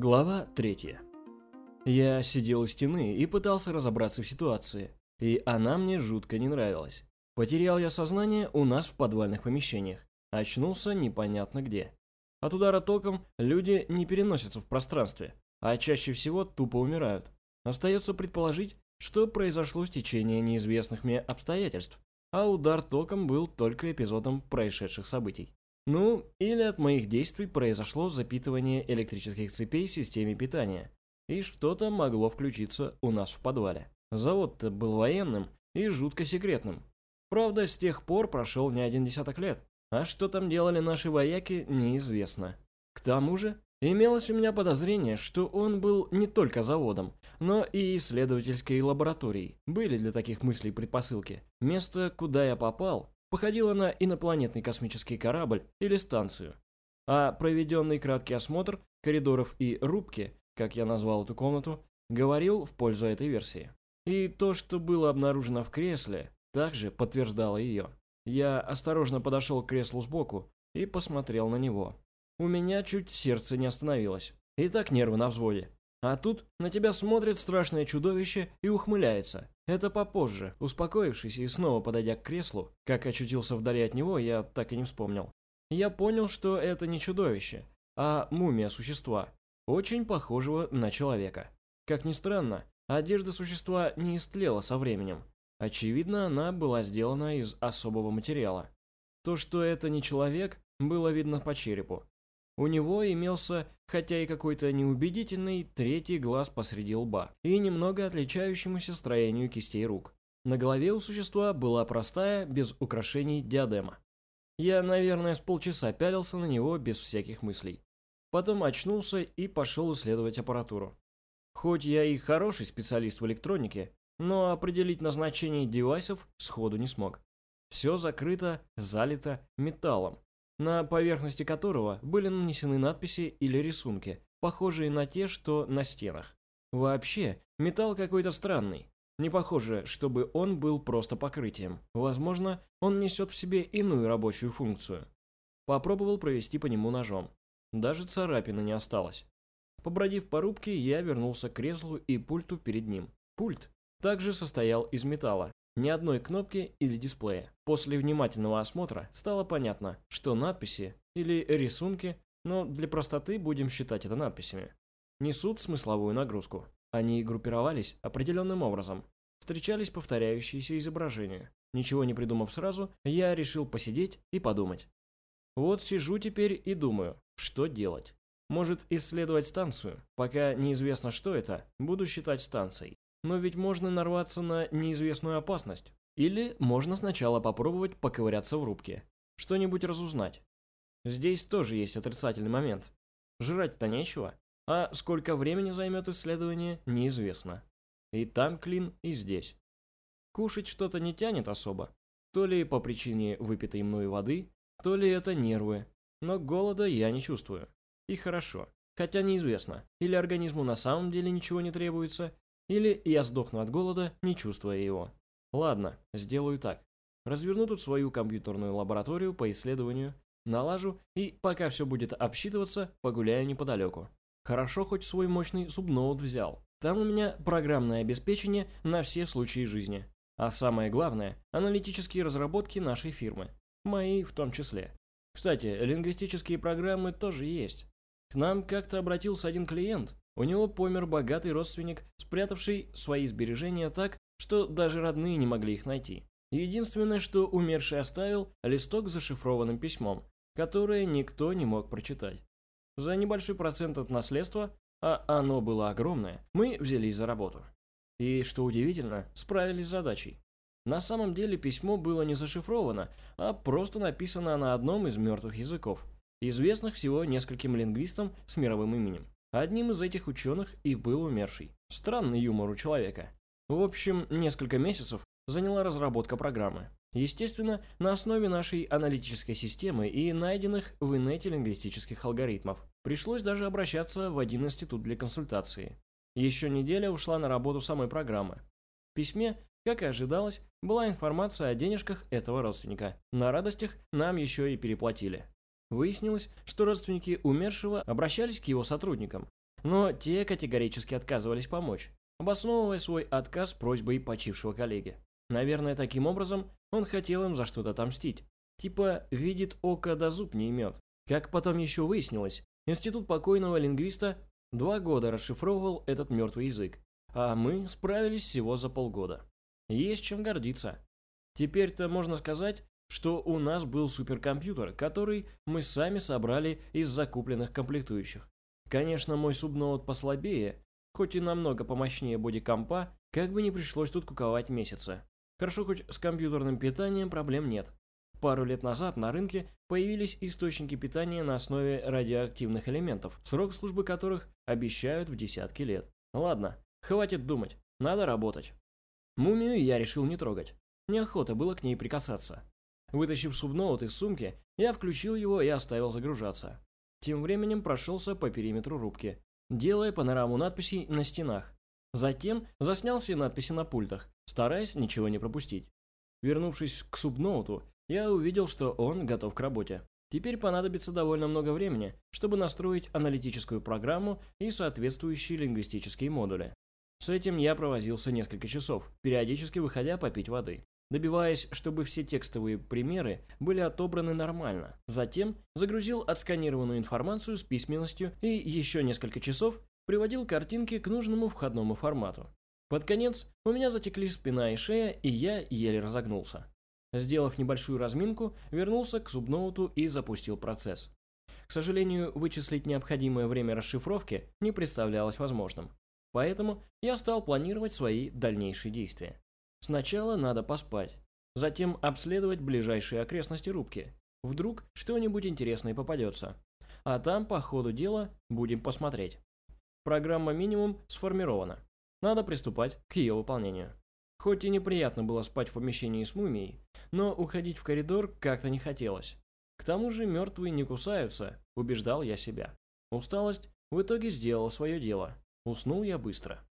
Глава 3. Я сидел у стены и пытался разобраться в ситуации, и она мне жутко не нравилась. Потерял я сознание у нас в подвальных помещениях, очнулся непонятно где. От удара током люди не переносятся в пространстве, а чаще всего тупо умирают. Остается предположить, что произошло стечение неизвестных мне обстоятельств, а удар током был только эпизодом происшедших событий. Ну, или от моих действий произошло запитывание электрических цепей в системе питания, и что-то могло включиться у нас в подвале. Завод-то был военным и жутко секретным. Правда, с тех пор прошел не один десяток лет, а что там делали наши вояки, неизвестно. К тому же, имелось у меня подозрение, что он был не только заводом, но и исследовательской лабораторией. Были для таких мыслей предпосылки. Место, куда я попал, походила на инопланетный космический корабль или станцию. А проведенный краткий осмотр коридоров и рубки, как я назвал эту комнату, говорил в пользу этой версии. И то, что было обнаружено в кресле, также подтверждало ее. Я осторожно подошел к креслу сбоку и посмотрел на него. У меня чуть сердце не остановилось. И так нервы на взводе. А тут на тебя смотрит страшное чудовище и ухмыляется. Это попозже, успокоившись и снова подойдя к креслу, как очутился вдали от него, я так и не вспомнил. Я понял, что это не чудовище, а мумия существа, очень похожего на человека. Как ни странно, одежда существа не истлела со временем. Очевидно, она была сделана из особого материала. То, что это не человек, было видно по черепу. У него имелся, хотя и какой-то неубедительный, третий глаз посреди лба и немного отличающемуся строению кистей рук. На голове у существа была простая, без украшений, диадема. Я, наверное, с полчаса пялился на него без всяких мыслей. Потом очнулся и пошел исследовать аппаратуру. Хоть я и хороший специалист в электронике, но определить назначение девайсов сходу не смог. Все закрыто, залито металлом, на поверхности которого были нанесены надписи или рисунки, похожие на те, что на стенах. Вообще, металл какой-то странный. Не похоже, чтобы он был просто покрытием. Возможно, он несет в себе иную рабочую функцию. Попробовал провести по нему ножом. Даже царапины не осталось. Побродив по рубке, я вернулся к креслу и пульту перед ним. Пульт также состоял из металла, ни одной кнопки или дисплея. После внимательного осмотра стало понятно, что надписи или рисунки, но для простоты будем считать это надписями, несут смысловую нагрузку. Они группировались определенным образом. Встречались повторяющиеся изображения. Ничего не придумав сразу, я решил посидеть и подумать. Вот сижу теперь и думаю, что делать. Может исследовать станцию. Пока неизвестно, что это, буду считать станцией. Но ведь можно нарваться на неизвестную опасность. Или можно сначала попробовать поковыряться в рубке. Что-нибудь разузнать. Здесь тоже есть отрицательный момент. Жрать-то нечего. А сколько времени займет исследование, неизвестно. И там клин, и здесь. Кушать что-то не тянет особо. То ли по причине выпитой мной воды, то ли это нервы. Но голода я не чувствую. И хорошо. Хотя неизвестно, или организму на самом деле ничего не требуется, или я сдохну от голода, не чувствуя его. Ладно, сделаю так. Разверну тут свою компьютерную лабораторию по исследованию, налажу и, пока все будет обсчитываться, погуляю неподалеку. Хорошо хоть свой мощный субноут взял. Там у меня программное обеспечение на все случаи жизни. А самое главное, аналитические разработки нашей фирмы. Мои в том числе. Кстати, лингвистические программы тоже есть. К нам как-то обратился один клиент, у него помер богатый родственник, спрятавший свои сбережения так, что даже родные не могли их найти. Единственное, что умерший оставил, листок с зашифрованным письмом, которое никто не мог прочитать. За небольшой процент от наследства, а оно было огромное, мы взялись за работу. И, что удивительно, справились с задачей. На самом деле письмо было не зашифровано, а просто написано на одном из мертвых языков, известных всего нескольким лингвистам с мировым именем. Одним из этих ученых и был умерший. Странный юмор у человека. В общем, несколько месяцев заняла разработка программы. Естественно, на основе нашей аналитической системы и найденных в инете лингвистических алгоритмов. Пришлось даже обращаться в один институт для консультации. Еще неделя ушла на работу самой программы. В письме, как и ожидалось, была информация о денежках этого родственника. На радостях нам еще и переплатили. Выяснилось, что родственники умершего обращались к его сотрудникам, но те категорически отказывались помочь, обосновывая свой отказ просьбой почившего коллеги. Наверное, таким образом он хотел им за что-то отомстить. Типа, видит око да зуб не имет. Как потом еще выяснилось, институт покойного лингвиста два года расшифровывал этот мертвый язык, а мы справились всего за полгода. Есть чем гордиться. Теперь-то можно сказать, что у нас был суперкомпьютер, который мы сами собрали из закупленных комплектующих. Конечно, мой субноут послабее, хоть и намного помощнее бодикомпа, как бы не пришлось тут куковать месяцы. Хорошо, хоть с компьютерным питанием проблем нет. Пару лет назад на рынке появились источники питания на основе радиоактивных элементов, срок службы которых обещают в десятки лет. Ладно, хватит думать, надо работать. Мумию я решил не трогать. Неохота было к ней прикасаться. Вытащив субноут из сумки, я включил его и оставил загружаться. Тем временем прошелся по периметру рубки, делая панораму надписей на стенах. Затем заснял все надписи на пультах, стараясь ничего не пропустить. Вернувшись к субноуту, я увидел, что он готов к работе. Теперь понадобится довольно много времени, чтобы настроить аналитическую программу и соответствующие лингвистические модули. С этим я провозился несколько часов, периодически выходя попить воды добиваясь, чтобы все текстовые примеры были отобраны нормально. Затем загрузил отсканированную информацию с письменностью и еще несколько часов приводил картинки к нужному входному формату. Под конец у меня затекли спина и шея, и я еле разогнулся. Сделав небольшую разминку, вернулся к субноуту и запустил процесс. К сожалению, вычислить необходимое время расшифровки не представлялось возможным. Поэтому я стал планировать свои дальнейшие действия. Сначала надо поспать, затем обследовать ближайшие окрестности рубки. Вдруг что-нибудь интересное попадется. А там, по ходу дела, будем посмотреть. Программа минимум сформирована. Надо приступать к ее выполнению. Хоть и неприятно было спать в помещении с мумией, но уходить в коридор как-то не хотелось. К тому же мертвые не кусаются, убеждал я себя. Усталость в итоге сделала свое дело. Уснул я быстро.